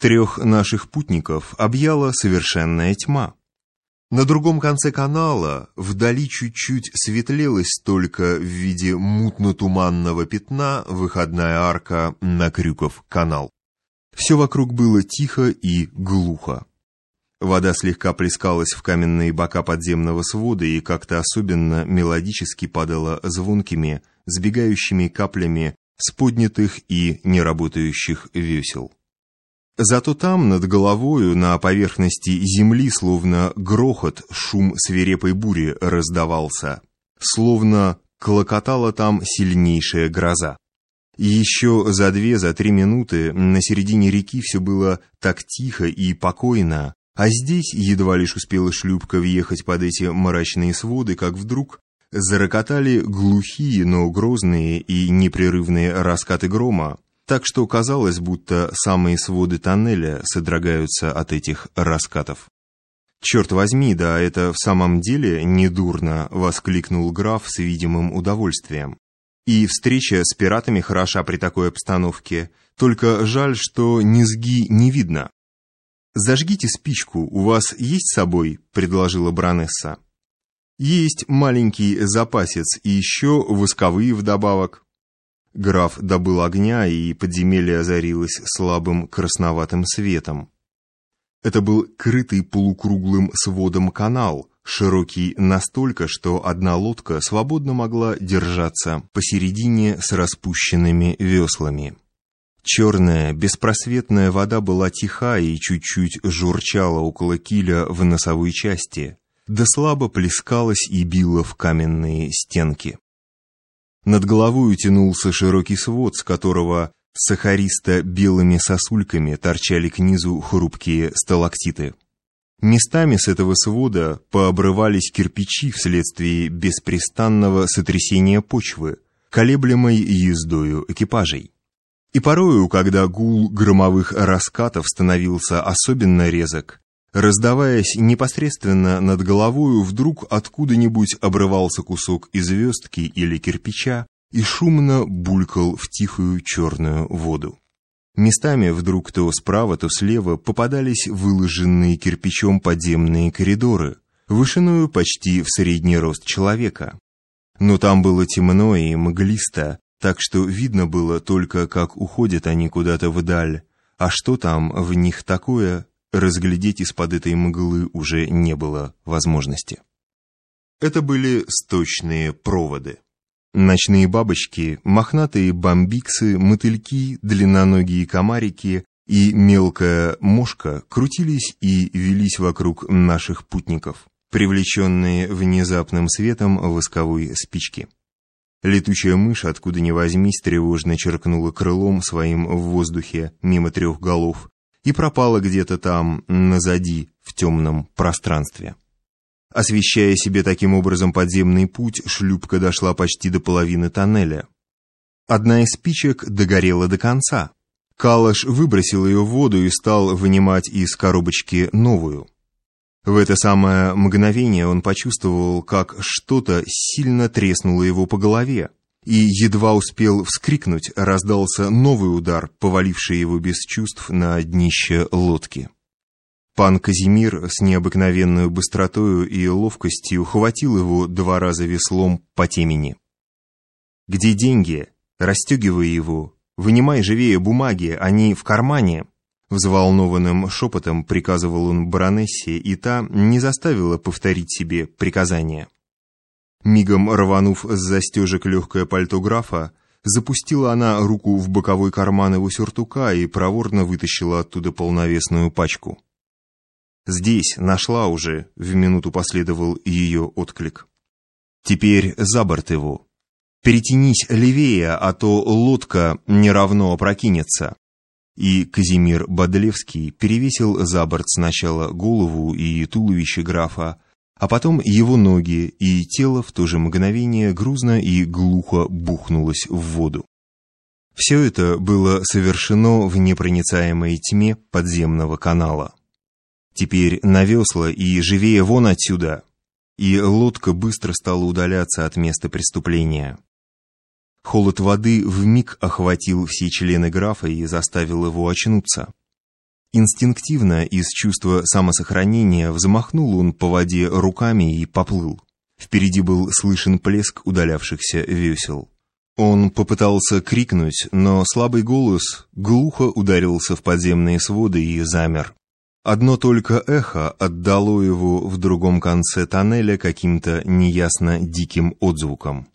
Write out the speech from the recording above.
Трех наших путников объяла совершенная тьма. На другом конце канала вдали чуть-чуть светлелась только в виде мутно-туманного пятна выходная арка на Крюков канал. Все вокруг было тихо и глухо. Вода слегка плескалась в каменные бока подземного свода и как-то особенно мелодически падала звонкими, сбегающими каплями с поднятых и неработающих весел. Зато там, над головою, на поверхности земли, словно грохот, шум свирепой бури раздавался, словно клокотала там сильнейшая гроза. Еще за две, за три минуты на середине реки все было так тихо и покойно, а здесь едва лишь успела шлюпка въехать под эти мрачные своды, как вдруг зарокотали глухие, но грозные и непрерывные раскаты грома, так что казалось, будто самые своды тоннеля содрогаются от этих раскатов. «Черт возьми, да это в самом деле недурно!» — воскликнул граф с видимым удовольствием. «И встреча с пиратами хороша при такой обстановке, только жаль, что низги не видно». «Зажгите спичку, у вас есть с собой?» — предложила баронесса. «Есть маленький запасец и еще восковые вдобавок». Граф добыл огня, и подземелье озарилось слабым красноватым светом. Это был крытый полукруглым сводом канал, широкий настолько, что одна лодка свободно могла держаться посередине с распущенными веслами. Черная, беспросветная вода была тиха и чуть-чуть журчала около киля в носовой части, да слабо плескалась и била в каменные стенки. Над головой тянулся широкий свод, с которого сахаристо-белыми сосульками торчали к низу хрупкие сталактиты. Местами с этого свода пообрывались кирпичи вследствие беспрестанного сотрясения почвы, колеблемой ездою экипажей. И порою, когда гул громовых раскатов становился особенно резок, раздаваясь непосредственно над головою, вдруг откуда-нибудь обрывался кусок из или кирпича и шумно булькал в тихую черную воду. Местами вдруг то справа, то слева попадались выложенные кирпичом подземные коридоры, вышиною почти в средний рост человека. Но там было темно и мглисто, так что видно было только, как уходят они куда-то вдаль, а что там в них такое, разглядеть из-под этой мглы уже не было возможности. Это были сточные проводы. Ночные бабочки, мохнатые бомбиксы, мотыльки, длинноногие комарики и мелкая мошка крутились и велись вокруг наших путников, привлеченные внезапным светом восковой спички. Летучая мышь, откуда ни возьмись, тревожно черкнула крылом своим в воздухе мимо трех голов и пропала где-то там, назади, в темном пространстве. Освещая себе таким образом подземный путь, шлюпка дошла почти до половины тоннеля. Одна из спичек догорела до конца. Калаш выбросил ее в воду и стал вынимать из коробочки новую. В это самое мгновение он почувствовал, как что-то сильно треснуло его по голове, и едва успел вскрикнуть, раздался новый удар, поваливший его без чувств на днище лодки. Пан Казимир с необыкновенной быстротою и ловкостью ухватил его два раза веслом по темени. «Где деньги? Расстегивай его. Вынимай живее бумаги, они в кармане!» Взволнованным шепотом приказывал он баронессе, и та не заставила повторить себе приказание. Мигом рванув с застежек легкое пальто графа, запустила она руку в боковой карман его сюртука и проворно вытащила оттуда полновесную пачку. «Здесь, нашла уже», — в минуту последовал ее отклик. «Теперь за борт его. Перетянись левее, а то лодка неравно опрокинется» и Казимир Бодлевский перевесил за борт сначала голову и туловище графа, а потом его ноги, и тело в то же мгновение грузно и глухо бухнулось в воду. Все это было совершено в непроницаемой тьме подземного канала. Теперь на весла и живее вон отсюда, и лодка быстро стала удаляться от места преступления. Холод воды вмиг охватил все члены графа и заставил его очнуться. Инстинктивно, из чувства самосохранения, взмахнул он по воде руками и поплыл. Впереди был слышен плеск удалявшихся весел. Он попытался крикнуть, но слабый голос глухо ударился в подземные своды и замер. Одно только эхо отдало его в другом конце тоннеля каким-то неясно диким отзвуком.